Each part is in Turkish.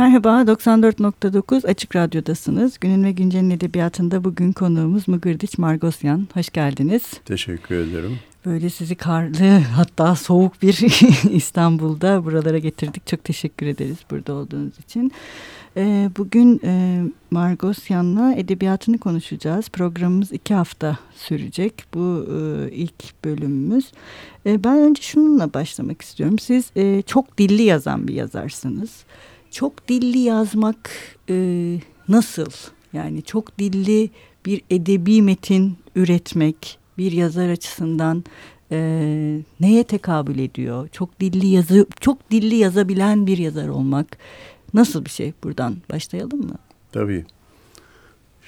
Merhaba, 94.9 Açık Radyo'dasınız. Günün ve Güncel'in edebiyatında bugün konuğumuz Mıgırdiç Margosyan. Hoş geldiniz. Teşekkür ederim. Böyle sizi karlı hatta soğuk bir İstanbul'da buralara getirdik. Çok teşekkür ederiz burada olduğunuz için. Ee, bugün e, Margosyan'la edebiyatını konuşacağız. Programımız iki hafta sürecek. Bu e, ilk bölümümüz. E, ben önce şununla başlamak istiyorum. Siz çok dilli yazan bir yazarsınız. Çok dilli yazmak nasıl? Yani çok dilli bir edebi metin üretmek bir yazar açısından e, neye tekabül ediyor? Çok dilli yazı, çok dilli yazabilen bir yazar olmak nasıl bir şey? Buradan başlayalım mı? Tabii.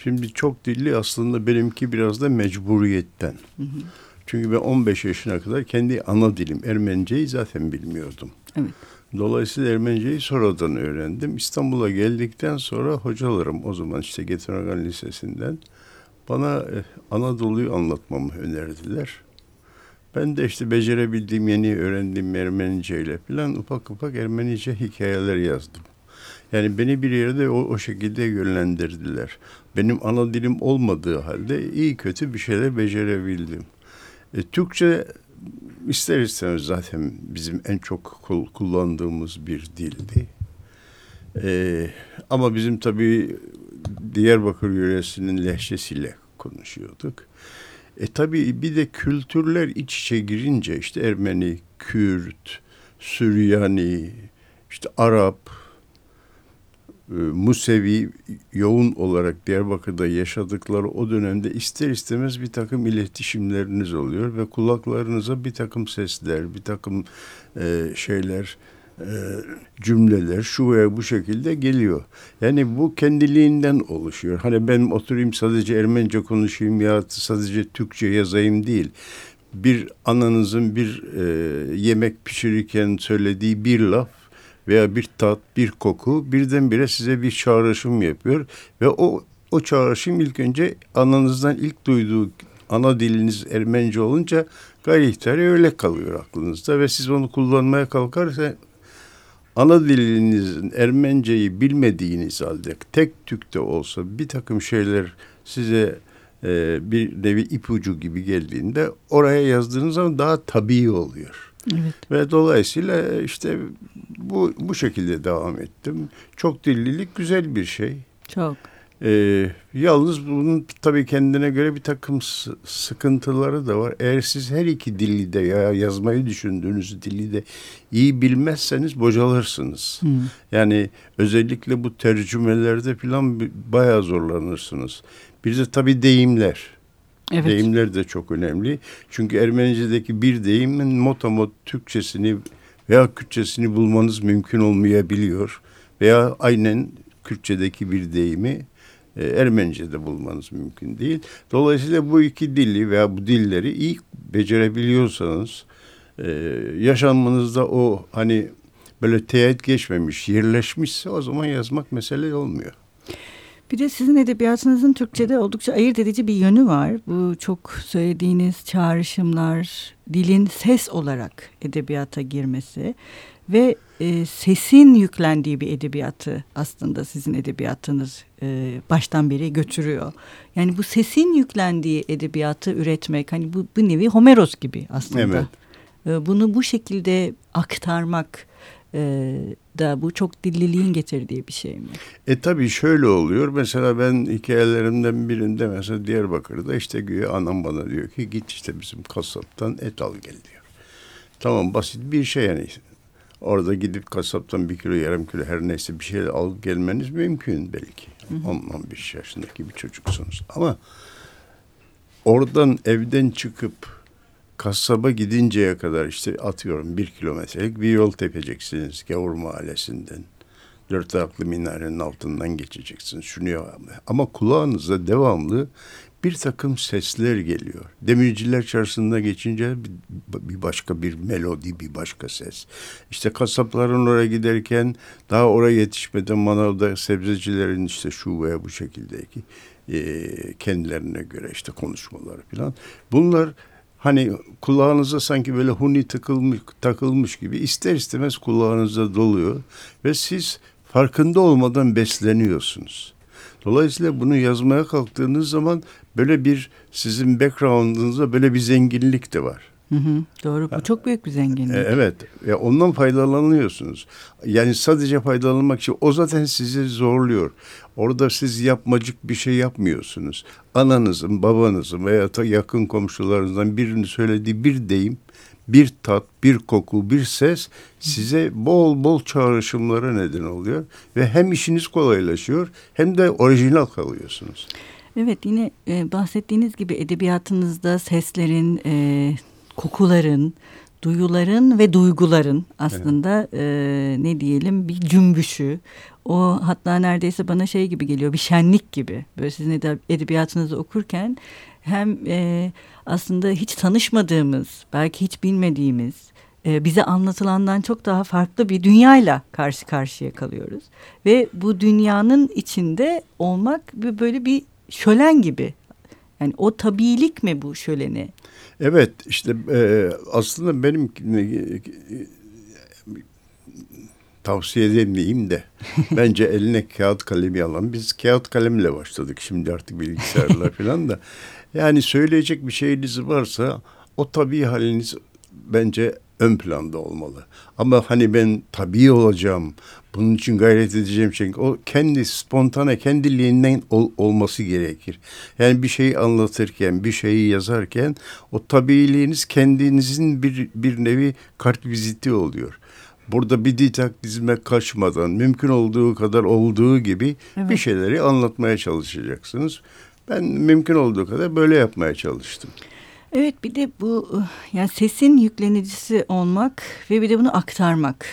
Şimdi çok dilli aslında benimki biraz da mecburiyetten. Hı hı. Çünkü ben 15 yaşına kadar kendi ana dilim Ermeniceyi zaten bilmiyordum. Evet. Dolayısıyla Ermeniceyi sonradan öğrendim. İstanbul'a geldikten sonra hocalarım o zaman işte Getinogan Lisesi'nden bana e, Anadolu'yu anlatmamı önerdiler. Ben de işte becerebildiğim yeni öğrendiğim Ermenice ile falan ufak ufak Ermenice hikayeler yazdım. Yani beni bir yerde o, o şekilde yönlendirdiler. Benim ana dilim olmadığı halde iyi kötü bir şeyler becerebildim. E, Türkçe ister istemez zaten bizim en çok kullandığımız bir dildi. E, ama bizim tabii Diyarbakır yöresinin lehçesiyle konuşuyorduk. E tabii bir de kültürler iç içe girince işte Ermeni, Kürt, Süryani, işte Arap, Musevi yoğun olarak Diyarbakır'da yaşadıkları o dönemde ister istemez bir takım iletişimleriniz oluyor ve kulaklarınıza bir takım sesler, bir takım e, şeyler, e, cümleler şu veya bu şekilde geliyor. Yani bu kendiliğinden oluşuyor. Hani ben oturayım sadece Ermenice konuşayım ya sadece Türkçe yazayım değil. Bir ananızın bir e, yemek pişirirken söylediği bir laf veya bir tat, bir koku birdenbire size bir çağrışım yapıyor ve o o çağrışım ilk önce ananızdan ilk duyduğu ana diliniz Ermenice olunca gayri ihtiyari öyle kalıyor aklınızda ve siz onu kullanmaya kalkarsa ana dilinizin Ermenceyi bilmediğiniz halde tek tükte olsa bir takım şeyler size e, bir nevi ipucu gibi geldiğinde oraya yazdığınız zaman daha tabii oluyor. Evet. Ve dolayısıyla işte bu bu şekilde devam ettim. Çok dillilik güzel bir şey. Çok. Ee, yalnız bunun tabii kendine göre bir takım sıkıntıları da var. Eğer siz her iki dili de ya yazmayı düşündüğünüz dili de iyi bilmezseniz bocalırsınız. Hmm. Yani özellikle bu tercümelerde falan bayağı zorlanırsınız. Bir de tabii deyimler. Evet. Deyimler de çok önemli. Çünkü Ermenice'deki bir deyimin motamot Türkçesini veya Kürtçesini bulmanız mümkün olmayabiliyor. Veya aynen Kürtçedeki bir deyimi e, Ermenice'de bulmanız mümkün değil. Dolayısıyla bu iki dili veya bu dilleri iyi becerebiliyorsanız e, yaşamınızda o hani böyle teğet geçmemiş, yerleşmişse o zaman yazmak mesele olmuyor. Bir de sizin edebiyatınızın Türkçe'de oldukça ayırt edici bir yönü var. Bu çok söylediğiniz çağrışımlar, dilin ses olarak edebiyata girmesi ve e, sesin yüklendiği bir edebiyatı aslında sizin edebiyatınız e, baştan beri götürüyor. Yani bu sesin yüklendiği edebiyatı üretmek hani bu, bu nevi Homeros gibi aslında. Evet. E, bunu bu şekilde aktarmak e, da bu çok dilliliğin getirdiği bir şey mi? E tabii şöyle oluyor. Mesela ben hikayelerimden birinde mesela Diyarbakır'da işte güya anam bana diyor ki git işte bizim kasaptan et al gel diyor. Tamam basit bir şey yani Orada gidip kasaptan bir kilo yarım kilo her neyse bir şey alıp gelmeniz mümkün belki. 10-15 yaşındaki bir çocuksunuz. Ama oradan evden çıkıp kasaba gidinceye kadar işte atıyorum bir kilometrelik bir yol tepeceksiniz Gavur Mahallesi'nden. Dört ayaklı minarenin altından geçeceksiniz. Şunu. Ama kulağınızda devamlı bir takım sesler geliyor. Demirciler çarşısında geçince bir başka bir melodi, bir başka ses. İşte kasapların oraya giderken daha oraya yetişmeden manavda sebzecilerin işte şu veya bu şekildeki e, kendilerine göre işte konuşmaları falan. Bunlar hani kulağınıza sanki böyle huni takılmış, takılmış gibi ister istemez kulağınızda doluyor ve siz farkında olmadan besleniyorsunuz. Dolayısıyla bunu yazmaya kalktığınız zaman böyle bir sizin background'ınızda böyle bir zenginlik de var. Hı hı, doğru bu çok büyük bir zenginlik. E, evet ya ondan faydalanıyorsunuz. Yani sadece faydalanmak için o zaten sizi zorluyor. Orada siz yapmacık bir şey yapmıyorsunuz. Ananızın, babanızın veya yakın komşularınızdan birinin söylediği bir deyim, bir tat, bir koku, bir ses size bol bol çağrışımlara neden oluyor ve hem işiniz kolaylaşıyor hem de orijinal kalıyorsunuz. Evet yine e, bahsettiğiniz gibi edebiyatınızda seslerin, e, kokuların, duyuların ve duyguların aslında evet. e, ne diyelim bir cümbüşü. O hatta neredeyse bana şey gibi geliyor bir şenlik gibi. Böyle sizin edebiyatınızı okurken hem e, aslında hiç tanışmadığımız, belki hiç bilmediğimiz, e, bize anlatılandan çok daha farklı bir dünyayla karşı karşıya kalıyoruz. Ve bu dünyanın içinde olmak böyle bir şölen gibi. Yani o tabiilik mi bu şöleni? Evet işte e, aslında benim e, tavsiye edemeyeyim de bence eline kağıt kalemi alan biz kağıt kalemle başladık şimdi artık bilgisayarla falan da yani söyleyecek bir şeyiniz varsa o tabii haliniz bence ön planda olmalı. Ama hani ben tabii olacağım, bunun için gayret edeceğim şey o kendi spontane kendiliğinden ol, olması gerekir. Yani bir şeyi anlatırken, bir şeyi yazarken o tabiiliğiniz kendinizin bir bir nevi kart viziti oluyor. Burada bir didakizme kaçmadan mümkün olduğu kadar olduğu gibi evet. bir şeyleri anlatmaya çalışacaksınız. Ben mümkün olduğu kadar böyle yapmaya çalıştım. Evet bir de bu yani sesin yüklenicisi olmak ve bir de bunu aktarmak.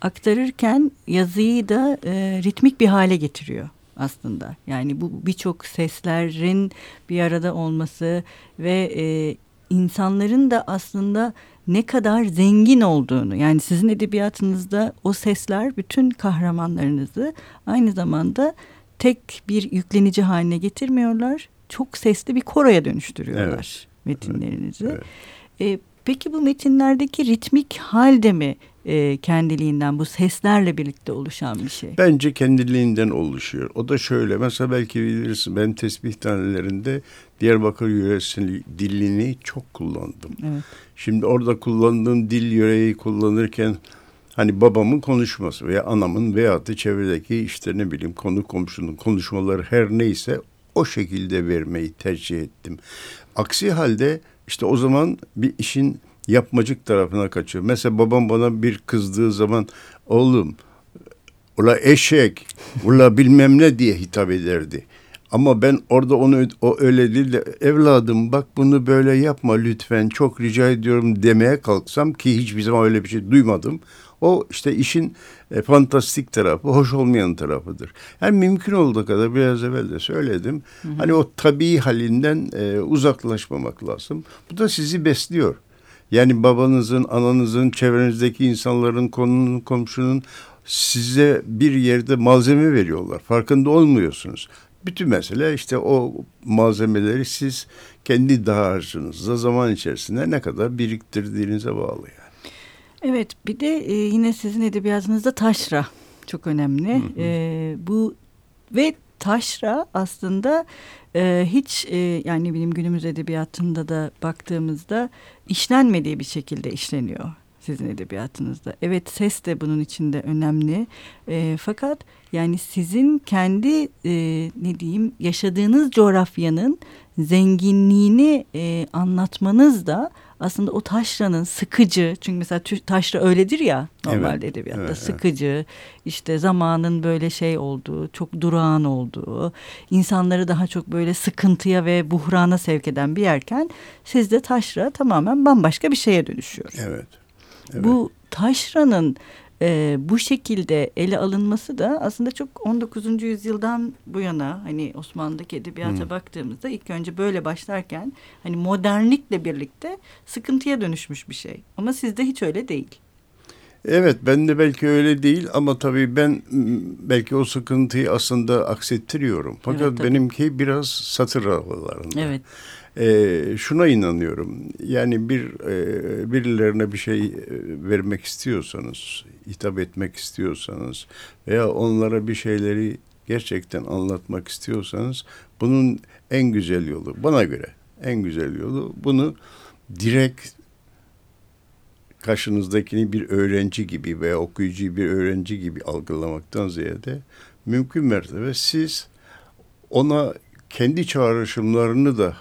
Aktarırken yazıyı da e, ritmik bir hale getiriyor aslında. Yani bu birçok seslerin bir arada olması ve e, insanların da aslında ne kadar zengin olduğunu yani sizin edebiyatınızda o sesler bütün kahramanlarınızı aynı zamanda tek bir yüklenici haline getirmiyorlar. Çok sesli bir koroya dönüştürüyorlar evet. Metinlerinizi. Evet. E, peki bu metinlerdeki ritmik halde mi e, kendiliğinden bu seslerle birlikte oluşan bir şey? Bence kendiliğinden oluşuyor. O da şöyle mesela belki bilirsin ben tesbih tanelerinde Diyarbakır yöresinin dilini çok kullandım. Evet. Şimdi orada kullandığım dil yöreyi kullanırken hani babamın konuşması veya anamın veya da çevredeki işte ne bileyim konu komşunun konuşmaları her neyse o şekilde vermeyi tercih ettim. Aksi halde işte o zaman bir işin yapmacık tarafına kaçıyor. Mesela babam bana bir kızdığı zaman oğlum ula eşek ula bilmem ne diye hitap ederdi. Ama ben orada onu o öyle değil de evladım bak bunu böyle yapma lütfen çok rica ediyorum demeye kalksam ki hiçbir zaman öyle bir şey duymadım. O işte işin e, fantastik tarafı, hoş olmayan tarafıdır. Yani mümkün olduğu kadar biraz evvel de söyledim. Hı hı. Hani o tabii halinden e, uzaklaşmamak lazım. Bu da sizi besliyor. Yani babanızın, ananızın, çevrenizdeki insanların, konunun, komşunun size bir yerde malzeme veriyorlar. Farkında olmuyorsunuz. Bütün mesele işte o malzemeleri siz kendi dağarcığınızda zaman içerisinde ne kadar biriktirdiğinize bağlı yani. Evet bir de e, yine sizin edebiyatınızda taşra çok önemli. Hı hı. E, bu ve taşra aslında e, hiç e, yani benim günümüz edebiyatında da baktığımızda işlenmediği bir şekilde işleniyor sizin edebiyatınızda. Evet ses de bunun içinde önemli. E, fakat yani sizin kendi e, ne diyeyim yaşadığınız coğrafyanın zenginliğini e, anlatmanız da aslında o taşranın sıkıcı çünkü mesela taşra öyledir ya normalde evet, edebiyatta evet, sıkıcı evet. işte zamanın böyle şey olduğu çok durağan olduğu insanları daha çok böyle sıkıntıya ve buhrana sevk eden bir yerken sizde taşra tamamen bambaşka bir şeye dönüşüyor. Evet. evet. Bu taşranın e, bu şekilde ele alınması da aslında çok 19. yüzyıldan bu yana hani Osmanlı'daki edebiyata hmm. baktığımızda ilk önce böyle başlarken hani modernlikle birlikte sıkıntıya dönüşmüş bir şey. Ama sizde hiç öyle değil. Evet ben de belki öyle değil ama tabii ben belki o sıkıntıyı aslında aksettiriyorum. Fakat evet, benimki biraz satır aralarında. Evet. Ee, şuna inanıyorum. Yani bir e, birilerine bir şey e, vermek istiyorsanız, hitap etmek istiyorsanız veya onlara bir şeyleri gerçekten anlatmak istiyorsanız bunun en güzel yolu bana göre en güzel yolu bunu direkt karşınızdakini bir öğrenci gibi veya okuyucuyu bir öğrenci gibi algılamaktan ziyade mümkün mertebe siz ona kendi çağrışımlarını da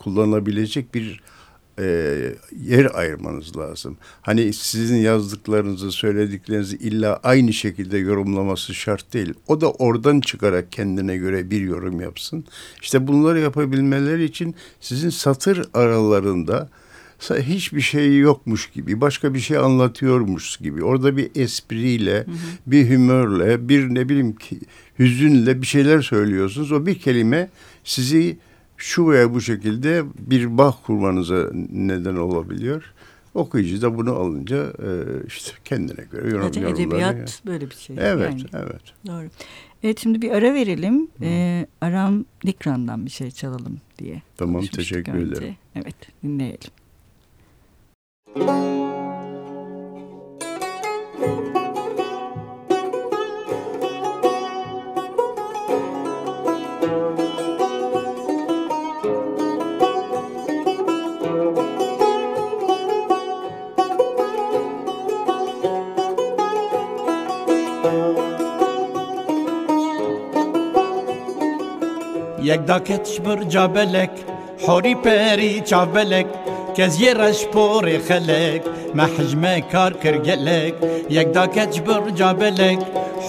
kullanabilecek bir e, yer ayırmanız lazım. Hani sizin yazdıklarınızı, söylediklerinizi illa aynı şekilde yorumlaması şart değil. O da oradan çıkarak kendine göre bir yorum yapsın. İşte bunları yapabilmeleri için sizin satır aralarında hiçbir şey yokmuş gibi, başka bir şey anlatıyormuş gibi. Orada bir espriyle, hı hı. bir hümörle, bir ne bileyim ki hüzünle bir şeyler söylüyorsunuz. O bir kelime sizi şu veya bu şekilde bir bağ kurmanıza neden olabiliyor. Okuyucu da bunu alınca e, işte kendine göre yorum Zaten edebiyat yani. böyle bir şey. Evet, yani. evet. Doğru. Evet şimdi bir ara verelim. Ee, Aram Dikran'dan bir şey çalalım diye. Tamam teşekkür önce. ederim. Evet dinleyelim. یک داکتش بر جابلک حوری پری چاولک کز یه رش پور خلک محجمه کار کرگلک یک داکتش بر جابلک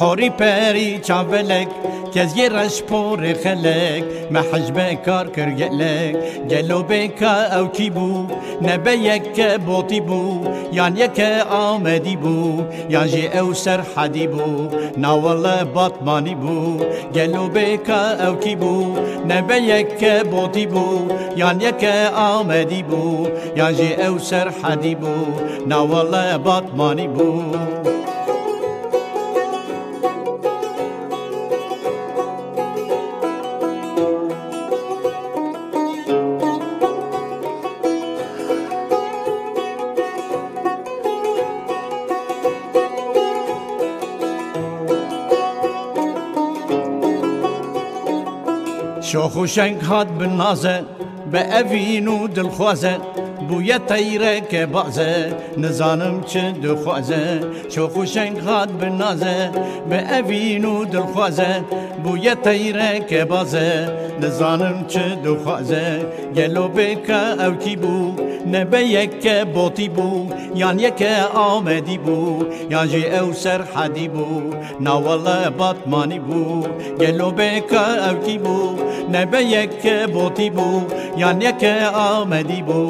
حوری پری چاولک کز یه رش پور خلک. محجبه کار کرگلک گلو بکا او کی بو؟ نبه یک بوتی بو یان یک آمدی بو یان جی او سر حدی بو. ناول باتمانی بو گلو بکا او کی بو؟ نبه یک بوتی بو یان یک آمدی بو یان جی او سر حدی بو. ناول باتمانی بو. شوخو و هاد هات بنازە بە ئەڤین بویه تیره که بازه نزانم چه دخوازه. چو خوشنگ خاد بنازه به ئەڤین و دڵخوازە تیره که بازه نزانم چ دخوازە گلو بکە او کی بوو نەبە یەکە بوتی بو. یان یک آمدی بو یان جی او سر حدی بو. ناوەڵە باتمانی بو گلو بکە او کی بوو نەبە یەکە بوتی بو یان یک آمدی بو.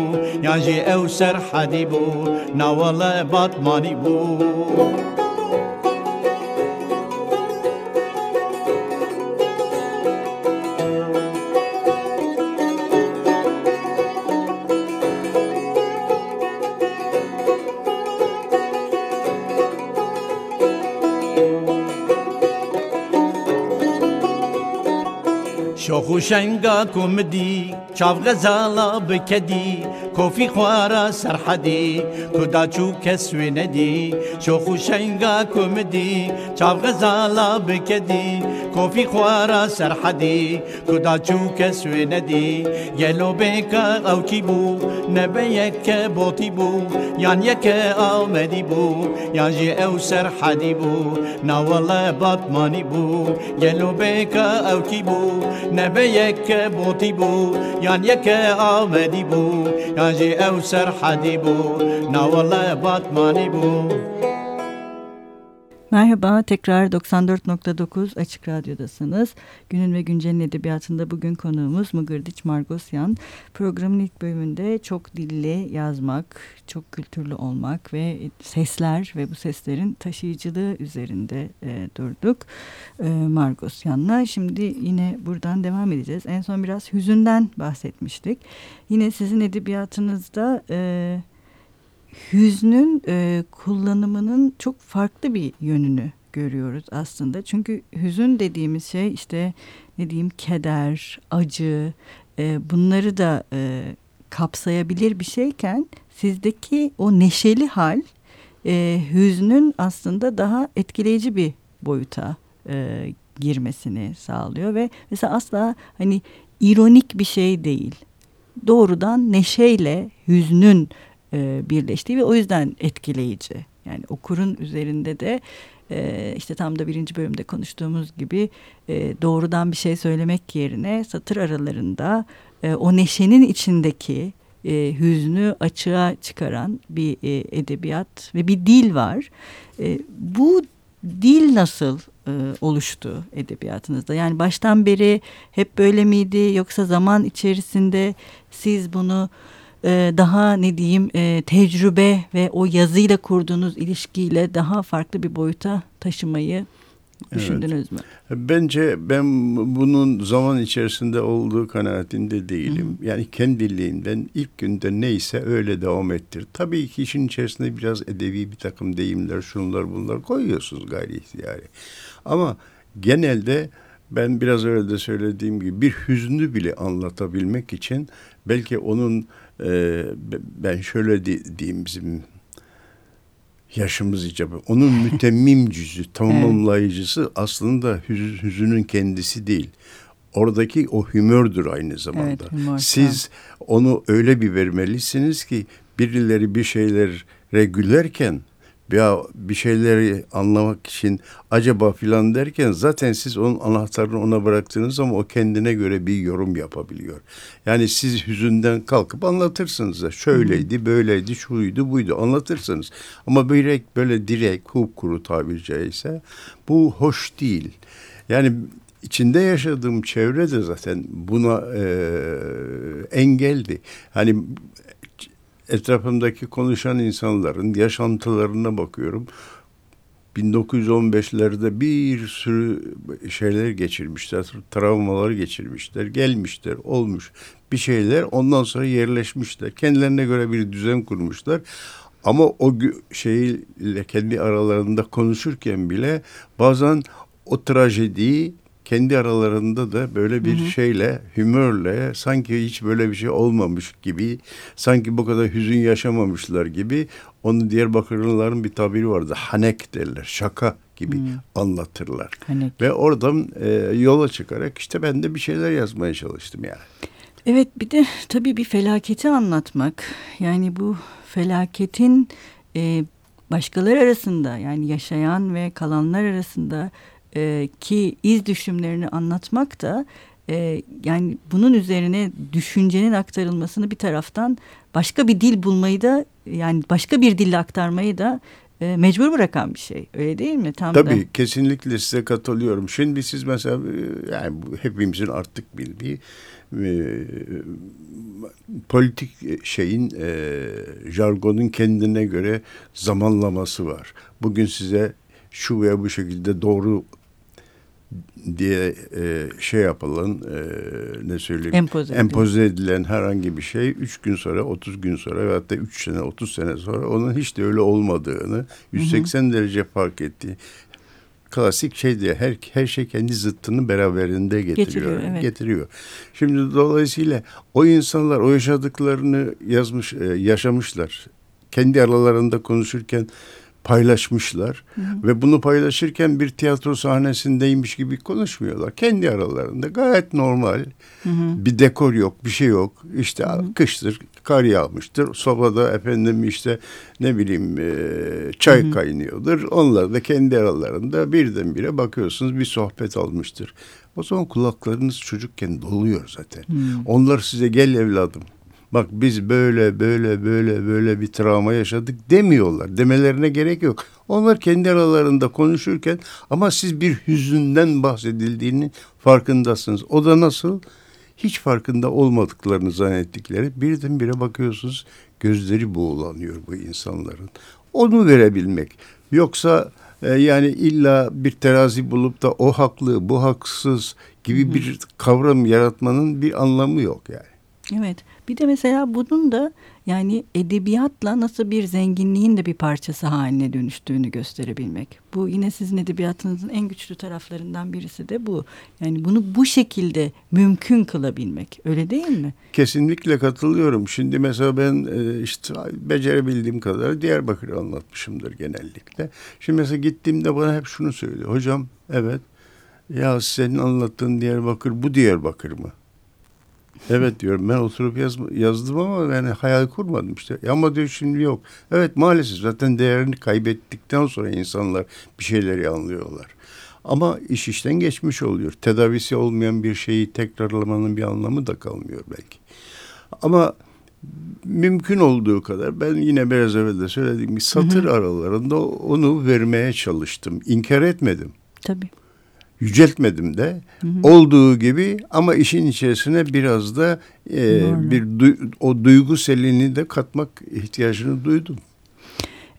یان ناجی سر حدی بو نوال باتمانی مانی بو شوخو شنگا کمدی چاو غزالا بکدی کۆفی خوارە سەرحەدی کودا چوو کەس وێنەدی چۆخو شەنگا کومدی چاوغەزاڵا بکەدی. کۆفی خوارە سەرحەدی کودا چوو کەس وێنەدی. یەلۆبێکە ئەوکی بوو نەبە یەکە بۆتی بوو. یان یەکە ئامەدی بوو یانژێ ئەو سەرحەدی بوو. ناوەڵە باتمانی بوو یەلۆبێکە ئەوکی بوو. نەبە یەکە بۆتی بوو یان یەکە ئامەدی بوو. کاجی ئەو سەر حەدی نا والله باتمانی بوو. Merhaba, tekrar 94.9 Açık Radyo'dasınız. Günün ve Güncel'in edebiyatında bugün konuğumuz Mıgırdiç Margosyan. Programın ilk bölümünde çok dilli yazmak, çok kültürlü olmak ve sesler ve bu seslerin taşıyıcılığı üzerinde e, durduk e, Margosyan'la. Şimdi yine buradan devam edeceğiz. En son biraz hüzünden bahsetmiştik. Yine sizin edebiyatınızda... E, hüznün e, kullanımının çok farklı bir yönünü görüyoruz aslında. Çünkü hüzün dediğimiz şey işte ne diyeyim keder, acı e, bunları da e, kapsayabilir bir şeyken sizdeki o neşeli hal e, hüznün aslında daha etkileyici bir boyuta e, girmesini sağlıyor ve mesela asla hani ironik bir şey değil. Doğrudan neşeyle hüznün e, birleştiği ve o yüzden etkileyici. Yani okurun üzerinde de e, işte tam da birinci bölümde konuştuğumuz gibi e, doğrudan bir şey söylemek yerine satır aralarında o neşenin içindeki e, hüznü açığa çıkaran bir edebiyat ve bir dil var. Bu dil nasıl oluştu edebiyatınızda? Yani baştan beri hep böyle miydi yoksa zaman içerisinde siz bunu e, daha ne diyeyim e, tecrübe ve o yazıyla kurduğunuz ilişkiyle daha farklı bir boyuta taşımayı düşündünüz evet. mü? Bence ben bunun zaman içerisinde olduğu kanaatinde değilim. Hı. Yani kendiliğinden ilk günde neyse öyle devam ettir. Tabii ki işin içerisinde biraz edebi bir takım deyimler, şunlar bunlar koyuyorsunuz gayri ihtiyari. Ama genelde ben biraz öyle de söylediğim gibi bir hüznü bile anlatabilmek için belki onun e, ben şöyle diyeyim bizim yaşımız icabı. Onun mütemmim cüzü, tamamlayıcısı evet. aslında hüz, hüzünün kendisi değil. Oradaki o hümördür aynı zamanda. Evet, Siz onu öyle bir vermelisiniz ki birileri bir şeylere gülerken ya bir şeyleri anlamak için acaba filan derken zaten siz onun anahtarını ona bıraktığınız zaman o kendine göre bir yorum yapabiliyor. Yani siz hüzünden kalkıp anlatırsınız da şöyleydi, böyleydi, şuydu, buydu anlatırsınız. Ama böyle böyle direkt, kuru tabiri caizse bu hoş değil. Yani içinde yaşadığım çevre de zaten buna e, engeldi. Hani etrafımdaki konuşan insanların yaşantılarına bakıyorum. 1915'lerde bir sürü şeyler geçirmişler, travmalar geçirmişler, gelmişler, olmuş bir şeyler. Ondan sonra yerleşmişler. Kendilerine göre bir düzen kurmuşlar. Ama o şeyle kendi aralarında konuşurken bile bazen o trajediyi kendi aralarında da böyle bir hı hı. şeyle, hümörle sanki hiç böyle bir şey olmamış gibi, sanki bu kadar hüzün yaşamamışlar gibi onu Diyarbakırlıların bir tabiri vardı. Hanek derler, şaka gibi hmm. anlatırlar. Hanek. Ve oradan e, yola çıkarak işte ben de bir şeyler yazmaya çalıştım yani. Evet bir de tabii bir felaketi anlatmak. Yani bu felaketin e, başkaları arasında yani yaşayan ve kalanlar arasında e, ki iz düşümlerini anlatmak da e, yani bunun üzerine düşüncenin aktarılmasını bir taraftan başka bir dil bulmayı da yani başka bir dille aktarmayı da e, mecbur bırakan bir şey. Öyle değil mi? Tam Tabii da. kesinlikle size katılıyorum. Şimdi siz mesela e, yani hepimizin artık bildiği e, politik şeyin e, jargonun kendine göre zamanlaması var. Bugün size şu veya bu şekilde doğru diye e, şey yapılan e, ne söyleyeyim empoze, empoze edilen herhangi bir şey üç gün sonra 30 gün sonra ve hatta üç sene 30 sene sonra onun hiç de öyle olmadığını 180 hı hı. derece fark ettiği klasik şey diye her her şey kendi zıttını beraberinde getiriyor. Getiriyor, evet. getiriyor. Şimdi dolayısıyla o insanlar o yaşadıklarını yazmış e, yaşamışlar. Kendi aralarında konuşurken paylaşmışlar hı hı. ve bunu paylaşırken bir tiyatro sahnesindeymiş gibi konuşmuyorlar. Kendi aralarında gayet normal. Hı hı. Bir dekor yok, bir şey yok. İşte hı hı. kıştır, kar yağmıştır. Sobada efendim işte ne bileyim e, çay hı hı. kaynıyordur. Onlar da kendi aralarında birdenbire bakıyorsunuz bir sohbet almıştır. O zaman kulaklarınız çocukken doluyor zaten. Hı. Onlar size gel evladım bak biz böyle böyle böyle böyle bir travma yaşadık demiyorlar. Demelerine gerek yok. Onlar kendi aralarında konuşurken ama siz bir hüzünden bahsedildiğini farkındasınız. O da nasıl? Hiç farkında olmadıklarını zannettikleri birdenbire bakıyorsunuz gözleri buğulanıyor bu insanların. Onu verebilmek. Yoksa e, yani illa bir terazi bulup da o haklı bu haksız gibi bir kavram yaratmanın bir anlamı yok yani. Evet. Bir de mesela bunun da Yani edebiyatla nasıl bir zenginliğin de bir parçası haline dönüştüğünü gösterebilmek. Bu yine sizin edebiyatınızın en güçlü taraflarından birisi de bu. Yani bunu bu şekilde mümkün kılabilmek. Öyle değil mi? Kesinlikle katılıyorum. Şimdi mesela ben e, işte becerebildiğim kadar Diyarbakır'ı anlatmışımdır genellikle. Şimdi mesela gittiğimde bana hep şunu söylüyor. Hocam evet ya senin anlattığın Diyarbakır bu Diyarbakır mı? Evet diyorum ben oturup yaz, yazdım ama yani hayal kurmadım işte. Ama diyor şimdi yok. Evet maalesef zaten değerini kaybettikten sonra insanlar bir şeyleri anlıyorlar. Ama iş işten geçmiş oluyor. Tedavisi olmayan bir şeyi tekrarlamanın bir anlamı da kalmıyor belki. Ama mümkün olduğu kadar ben yine biraz evvel de söylediğim gibi satır hı hı. aralarında onu vermeye çalıştım. İnkar etmedim. Tabii yüceltmedim de hı hı. olduğu gibi ama işin içerisine biraz da e, bir du, o duygu selini de katmak ihtiyacını duydum.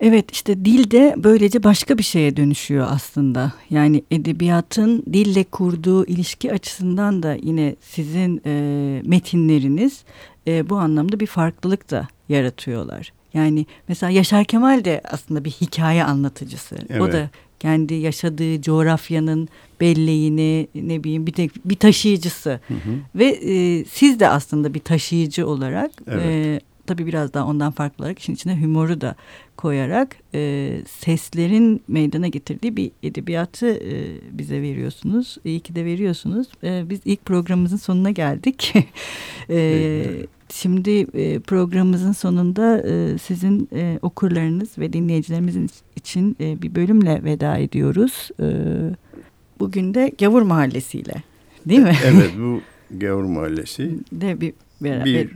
Evet işte dil de böylece başka bir şeye dönüşüyor aslında. Yani edebiyatın dille kurduğu ilişki açısından da yine sizin e, metinleriniz e, bu anlamda bir farklılık da yaratıyorlar. Yani mesela Yaşar Kemal de aslında bir hikaye anlatıcısı. Evet. O da kendi yaşadığı coğrafyanın belleğini ne bileyim bir, tek, bir taşıyıcısı hı hı. ve e, siz de aslında bir taşıyıcı olarak evet. e, tabii biraz daha ondan farklı olarak işin içine humoru da koyarak e, seslerin meydana getirdiği bir edebiyatı e, bize veriyorsunuz. İyi ki de veriyorsunuz. E, biz ilk programımızın sonuna geldik. e, Şimdi e, programımızın sonunda e, sizin e, okurlarınız ve dinleyicilerimizin için e, bir bölümle veda ediyoruz. E, bugün de Gavur Mahallesi ile değil mi? Evet bu Gavur Mahallesi. De bir, beraber. bir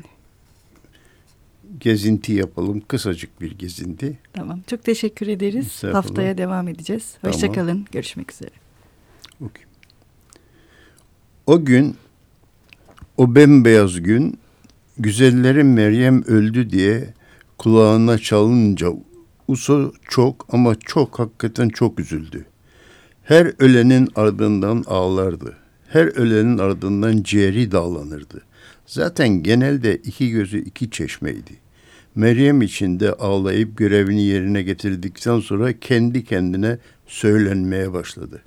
gezinti yapalım. Kısacık bir gezinti. Tamam. Çok teşekkür ederiz. Haftaya devam edeceğiz. Hoşçakalın. Tamam. Görüşmek üzere. Okay. O gün o bembeyaz gün güzellerin Meryem öldü diye kulağına çalınca Uso çok ama çok hakikaten çok üzüldü. Her ölenin ardından ağlardı. Her ölenin ardından ciğeri dağlanırdı. Zaten genelde iki gözü iki çeşmeydi. Meryem için de ağlayıp görevini yerine getirdikten sonra kendi kendine söylenmeye başladı.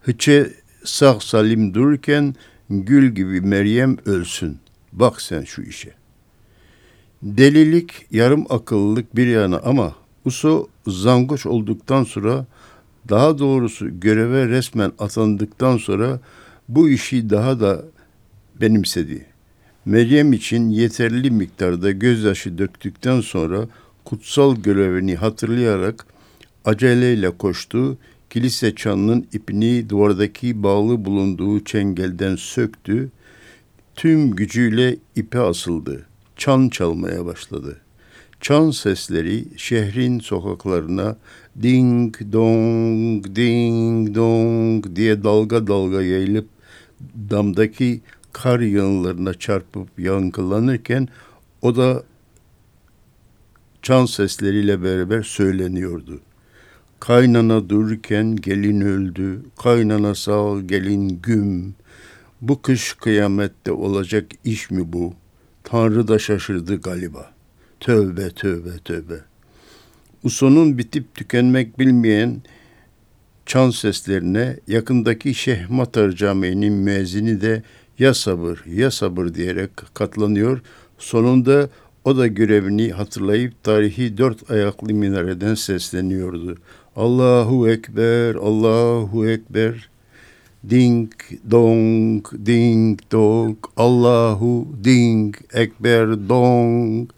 Hıçe sağ salim dururken gül gibi Meryem ölsün. Bak sen şu işe. Delilik, yarım akıllılık bir yana ama Uso zangoç olduktan sonra daha doğrusu göreve resmen atandıktan sonra bu işi daha da benimsedi. Meryem için yeterli miktarda gözyaşı döktükten sonra kutsal görevini hatırlayarak aceleyle koştu. Kilise çanının ipini duvardaki bağlı bulunduğu çengelden söktü tüm gücüyle ipe asıldı. Çan çalmaya başladı. Çan sesleri şehrin sokaklarına ding dong ding dong diye dalga dalga yayılıp damdaki kar yığınlarına çarpıp yankılanırken o da çan sesleriyle beraber söyleniyordu. Kaynana dururken gelin öldü, kaynana sağ gelin güm, bu kış kıyamette olacak iş mi bu? Tanrı da şaşırdı galiba. Tövbe tövbe tövbe. Usonun bitip tükenmek bilmeyen çan seslerine yakındaki Şeyh Matar Camii'nin müezzini de ya sabır ya sabır diyerek katlanıyor. Sonunda o da görevini hatırlayıp tarihi dört ayaklı minareden sesleniyordu. Allahu Ekber, Allahu Ekber. Ding dong, ding dong, Allahu ding, ekber dong.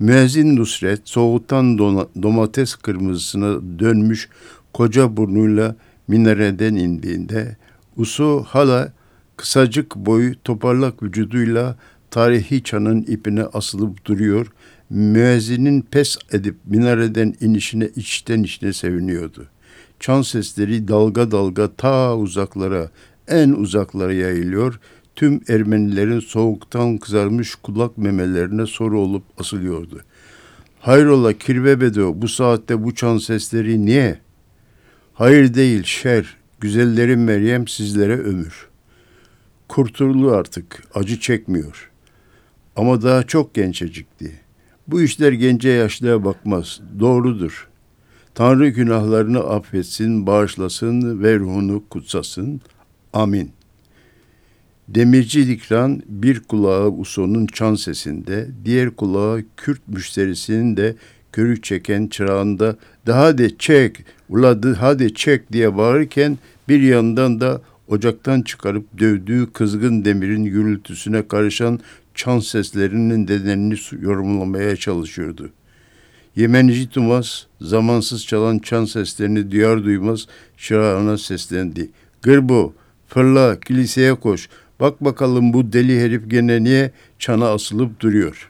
Müezzin Nusret soğuktan domates kırmızısına dönmüş koca burnuyla minareden indiğinde Usu hala kısacık boyu toparlak vücuduyla tarihi çanın ipine asılıp duruyor. Müezzinin pes edip minareden inişine içten içine seviniyordu.'' Çan sesleri dalga dalga ta uzaklara, en uzaklara yayılıyor. Tüm Ermenilerin soğuktan kızarmış kulak memelerine soru olup asılıyordu. Hayrola kirve bedo bu saatte bu çan sesleri niye? Hayır değil şer, güzellerin Meryem sizlere ömür. Kurtuldu artık, acı çekmiyor. Ama daha çok gençecikti. Bu işler gence yaşlıya bakmaz. Doğrudur. Tanrı günahlarını affetsin, bağışlasın ve ruhunu kutsasın. Amin. Demirci Dikran bir kulağı Uso'nun çan sesinde, diğer kulağı Kürt müşterisinin de körük çeken çırağında daha de çek, uladı hadi çek diye bağırırken bir yandan da ocaktan çıkarıp dövdüğü kızgın demirin gürültüsüne karışan çan seslerinin nedenini yorumlamaya çalışıyordu. Yemenci Tumas zamansız çalan çan seslerini duyar duymaz çırağına seslendi. Gırbo, fırla, kiliseye koş. Bak bakalım bu deli herif gene niye çana asılıp duruyor.''